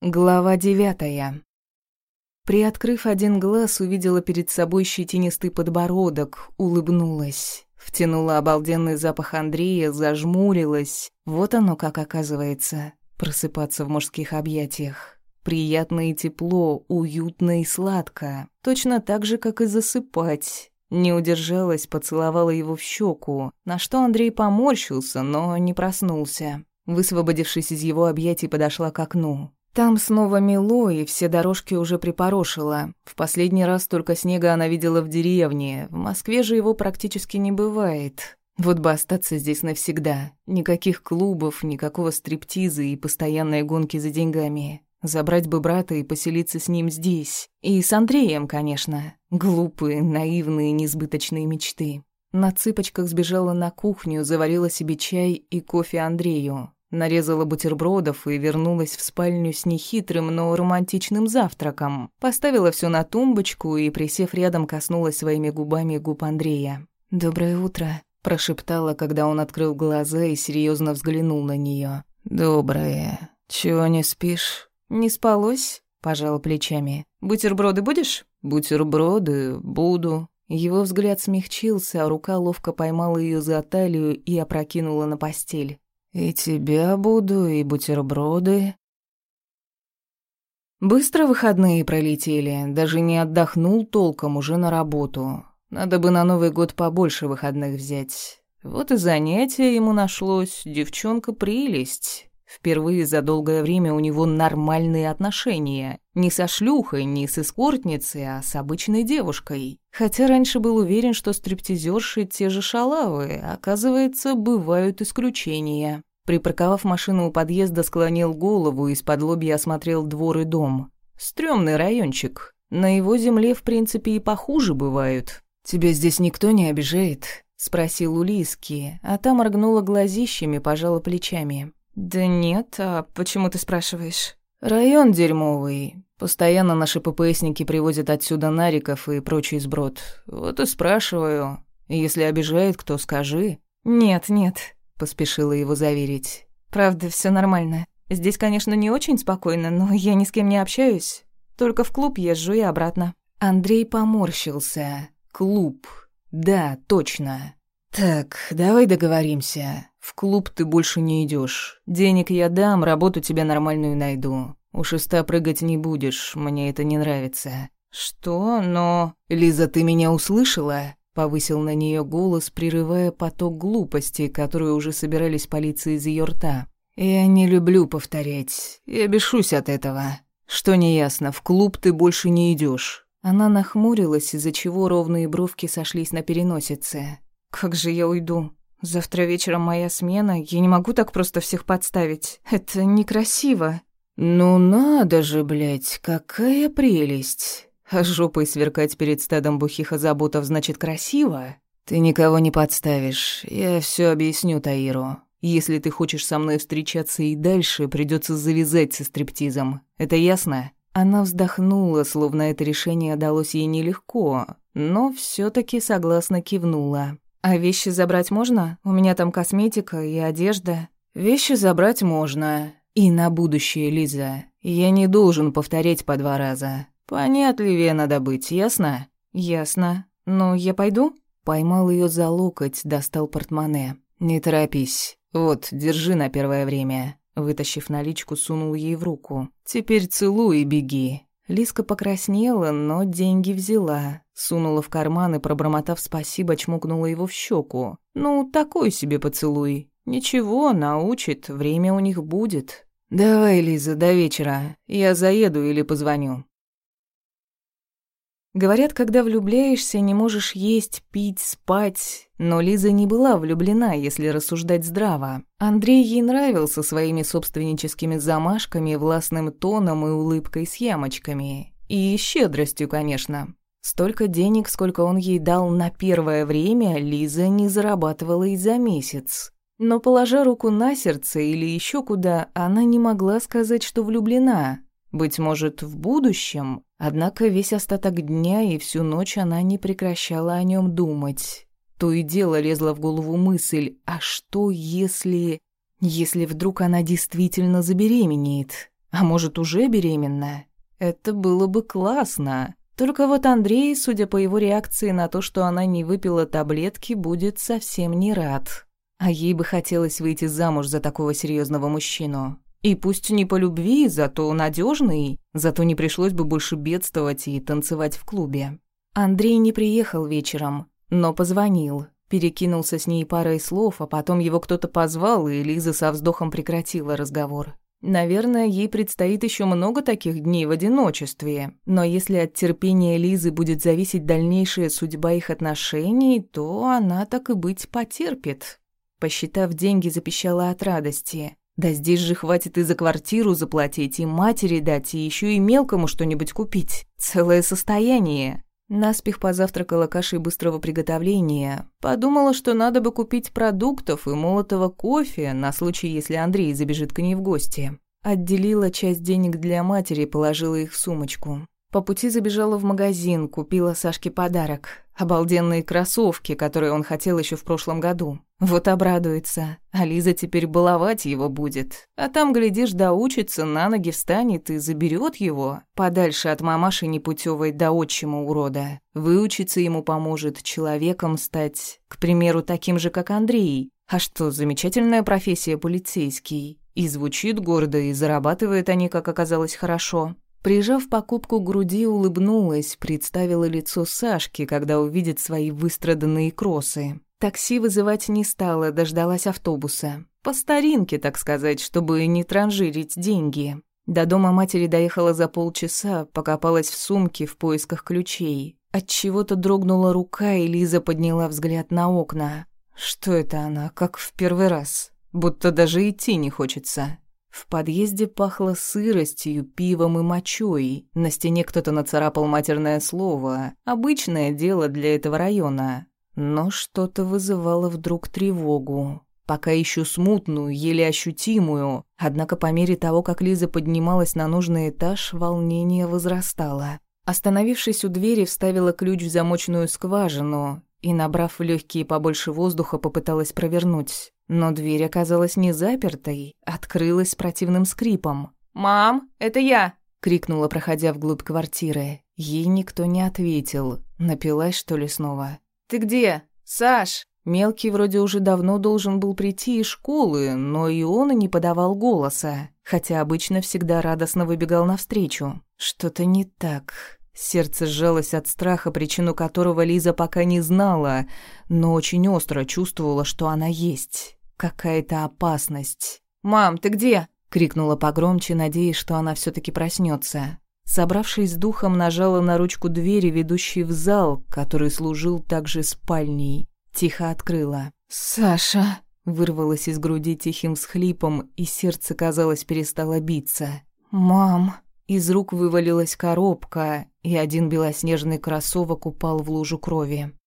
Глава девятая. Приоткрыв один глаз, увидела перед собой щетинистый подбородок, улыбнулась. Втянула обалденный запах Андрея, зажмурилась. Вот оно как оказывается, просыпаться в мужских объятиях. Приятно и тепло, уютно и сладко. Точно так же, как и засыпать. Не удержалась, поцеловала его в щеку, на что Андрей поморщился, но не проснулся. Высвободившись из его объятий, подошла к окну. Там снова мело, и все дорожки уже припорошило. В последний раз только снега она видела в деревне. В Москве же его практически не бывает. Вот бы остаться здесь навсегда. Никаких клубов, никакого стриптиза и постоянной гонки за деньгами. Забрать бы брата и поселиться с ним здесь. И с Андреем, конечно. Глупые, наивные, несбыточные мечты. На цыпочках сбежала на кухню, заварила себе чай и кофе Андрею. Нарезала бутербродов и вернулась в спальню с нехитрым, но романтичным завтраком. Поставила все на тумбочку и, присев рядом, коснулась своими губами губ Андрея. «Доброе утро», – прошептала, когда он открыл глаза и серьезно взглянул на нее. «Доброе. Чего не спишь?» «Не спалось?» – пожала плечами. «Бутерброды будешь?» «Бутерброды буду». Его взгляд смягчился, а рука ловко поймала ее за талию и опрокинула на постель. «И тебя буду, и бутерброды». Быстро выходные пролетели, даже не отдохнул толком уже на работу. Надо бы на Новый год побольше выходных взять. Вот и занятие ему нашлось, девчонка прелесть. Впервые за долгое время у него нормальные отношения. Не со шлюхой, не с эскортницей, а с обычной девушкой. Хотя раньше был уверен, что стриптизерши те же шалавы, оказывается, бывают исключения. Припарковав машину у подъезда, склонил голову и из-под лобья осмотрел двор и дом. Стрёмный райончик. На его земле, в принципе, и похуже бывают. «Тебя здесь никто не обижает?» — спросил у Лиски, а та моргнула глазищами, пожала плечами. «Да нет, а почему ты спрашиваешь?» «Район дерьмовый. Постоянно наши ППСники привозят отсюда нариков и прочий сброд. Вот и спрашиваю. Если обижает кто, скажи». «Нет, нет», — поспешила его заверить. «Правда, все нормально. Здесь, конечно, не очень спокойно, но я ни с кем не общаюсь. Только в клуб езжу и обратно». Андрей поморщился. «Клуб. Да, точно. Так, давай договоримся. В клуб ты больше не идешь. Денег я дам, работу тебе нормальную найду. У шеста прыгать не будешь, мне это не нравится. Что? Но... Лиза, ты меня услышала? Повысил на нее голос, прерывая поток глупостей, которые уже собирались палиться из ее рта. Я не люблю повторять. Я бешусь от этого. Что неясно, в клуб ты больше не идешь. Она нахмурилась, из-за чего ровные бровки сошлись на переносице. «Как же я уйду? Завтра вечером моя смена, я не могу так просто всех подставить. Это некрасиво. Ну надо же, блядь, какая прелесть. А жопой сверкать перед стадом бухих озаботов значит красиво? Ты никого не подставишь. Я все объясню Таиру. Если ты хочешь со мной встречаться и дальше, придется завязать со стриптизом. Это ясно? Она вздохнула, словно это решение далось ей нелегко, но все таки согласно кивнула. «А вещи забрать можно? У меня там косметика и одежда». «Вещи забрать можно. И на будущее, Лиза. Я не должен повторять по два раза. Понятливее надо быть, ясно?» «Ясно. Но я пойду?» Поймал ее за локоть, достал портмоне. «Не торопись. Вот, держи на первое время». Вытащив наличку, сунул ей в руку. «Теперь целуй и беги. Лиска покраснела, но деньги взяла. Сунула в карман и, пробормотав спасибо, чмокнула его в щеку. «Ну, такой себе поцелуй. Ничего, научит, время у них будет». «Давай, Лиза, до вечера. Я заеду или позвоню». Говорят, когда влюбляешься, не можешь есть, пить, спать. Но Лиза не была влюблена, если рассуждать здраво. Андрей ей нравился своими собственническими замашками, властным тоном и улыбкой с ямочками. И щедростью, конечно. Столько денег, сколько он ей дал на первое время, Лиза не зарабатывала и за месяц. Но, положа руку на сердце или еще куда, она не могла сказать, что влюблена. Быть может, в будущем, однако весь остаток дня и всю ночь она не прекращала о нем думать. То и дело лезла в голову мысль, а что если... Если вдруг она действительно забеременеет? А может, уже беременна? Это было бы классно. Только вот Андрей, судя по его реакции на то, что она не выпила таблетки, будет совсем не рад. А ей бы хотелось выйти замуж за такого серьезного мужчину. И пусть не по любви, зато надежный, зато не пришлось бы больше бедствовать и танцевать в клубе. Андрей не приехал вечером, но позвонил. Перекинулся с ней парой слов, а потом его кто-то позвал, и Лиза со вздохом прекратила разговор. Наверное, ей предстоит еще много таких дней в одиночестве. Но если от терпения Лизы будет зависеть дальнейшая судьба их отношений, то она так и быть потерпит. Посчитав деньги, запищала от радости. Да здесь же хватит и за квартиру заплатить, и матери дать, и еще и мелкому что-нибудь купить. Целое состояние. Наспех позавтракала кашей быстрого приготовления. Подумала, что надо бы купить продуктов и молотого кофе на случай, если Андрей забежит к ней в гости. Отделила часть денег для матери и положила их в сумочку. По пути забежала в магазин, купила Сашке подарок. Обалденные кроссовки, которые он хотел еще в прошлом году. Вот обрадуется. А Лиза теперь баловать его будет. А там, глядишь, доучится, на ноги встанет и заберет его. Подальше от мамаши непутевой до отчима урода. Выучиться ему поможет, человеком стать. К примеру, таким же, как Андрей. А что, замечательная профессия полицейский. И звучит гордо, и зарабатывает они, как оказалось, хорошо. Прижав покупку к груди, улыбнулась, представила лицо Сашки, когда увидит свои выстраданные кроссы. Такси вызывать не стала, дождалась автобуса. По старинке, так сказать, чтобы не транжирить деньги. До дома матери доехала за полчаса, покопалась в сумке в поисках ключей. От чего-то дрогнула рука, и Лиза подняла взгляд на окна. Что это она, как в первый раз? Будто даже идти не хочется. В подъезде пахло сыростью, пивом и мочой. На стене кто-то нацарапал матерное слово. Обычное дело для этого района. Но что-то вызывало вдруг тревогу. Пока еще смутную, еле ощутимую. Однако по мере того, как Лиза поднималась на нужный этаж, волнение возрастало. Остановившись у двери, вставила ключ в замочную скважину и, набрав в легкие побольше воздуха, попыталась провернуть. Но дверь оказалась не запертой, открылась с противным скрипом. «Мам, это я!» — крикнула, проходя вглубь квартиры. Ей никто не ответил. Напилась, что ли, снова? «Ты где? Саш!» Мелкий вроде уже давно должен был прийти из школы, но и он не подавал голоса, хотя обычно всегда радостно выбегал навстречу. Что-то не так. Сердце сжалось от страха, причину которого Лиза пока не знала, но очень остро чувствовала, что она есть. Какая-то опасность. «Мам, ты где?» — крикнула погромче, надеясь, что она все таки проснется. Собравшись с духом, нажала на ручку двери, ведущей в зал, который служил также спальней. Тихо открыла. «Саша!» — вырвалось из груди тихим схлипом, и сердце, казалось, перестало биться. «Мам!» Из рук вывалилась коробка, и один белоснежный кроссовок упал в лужу крови.